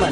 mà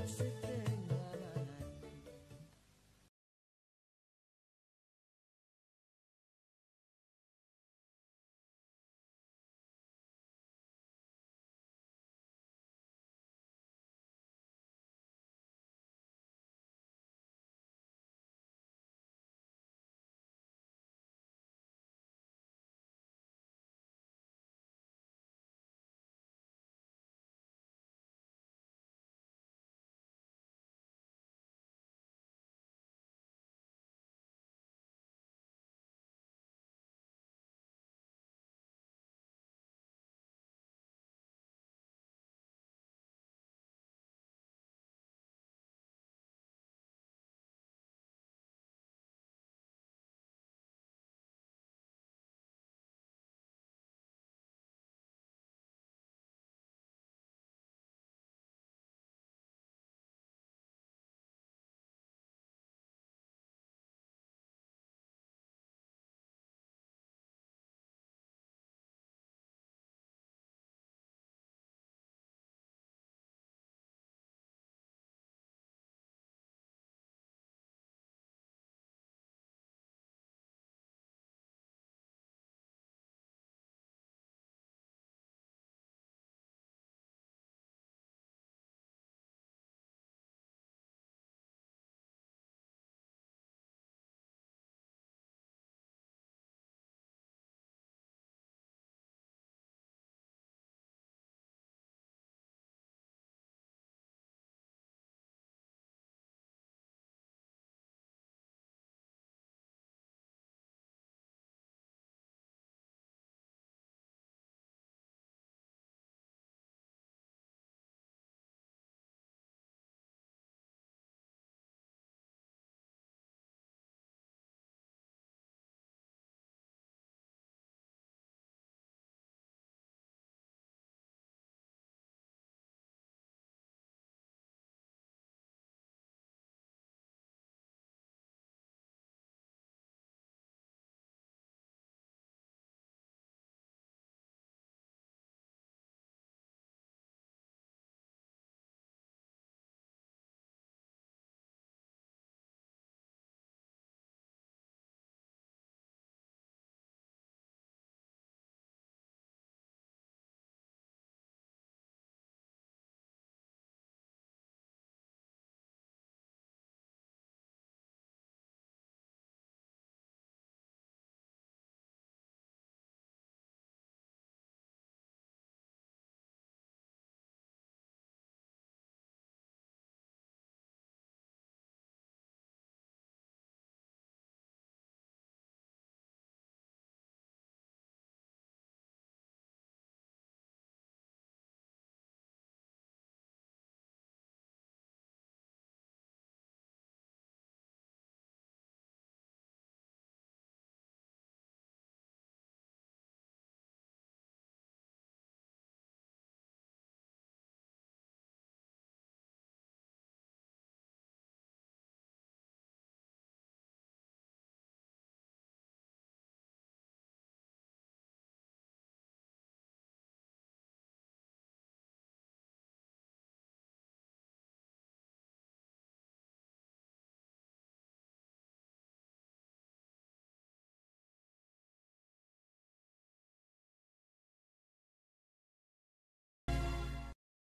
Setia